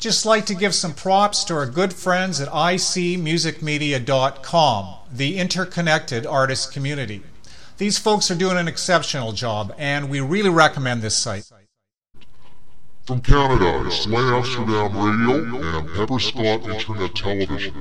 Just like to give some props to our good friends at icmusicmedia.com, the interconnected artist community. These folks are doing an exceptional job, and we really recommend this site. From Canada, it's Slang Amsterdam Radio and Pepper Scott Internet Television.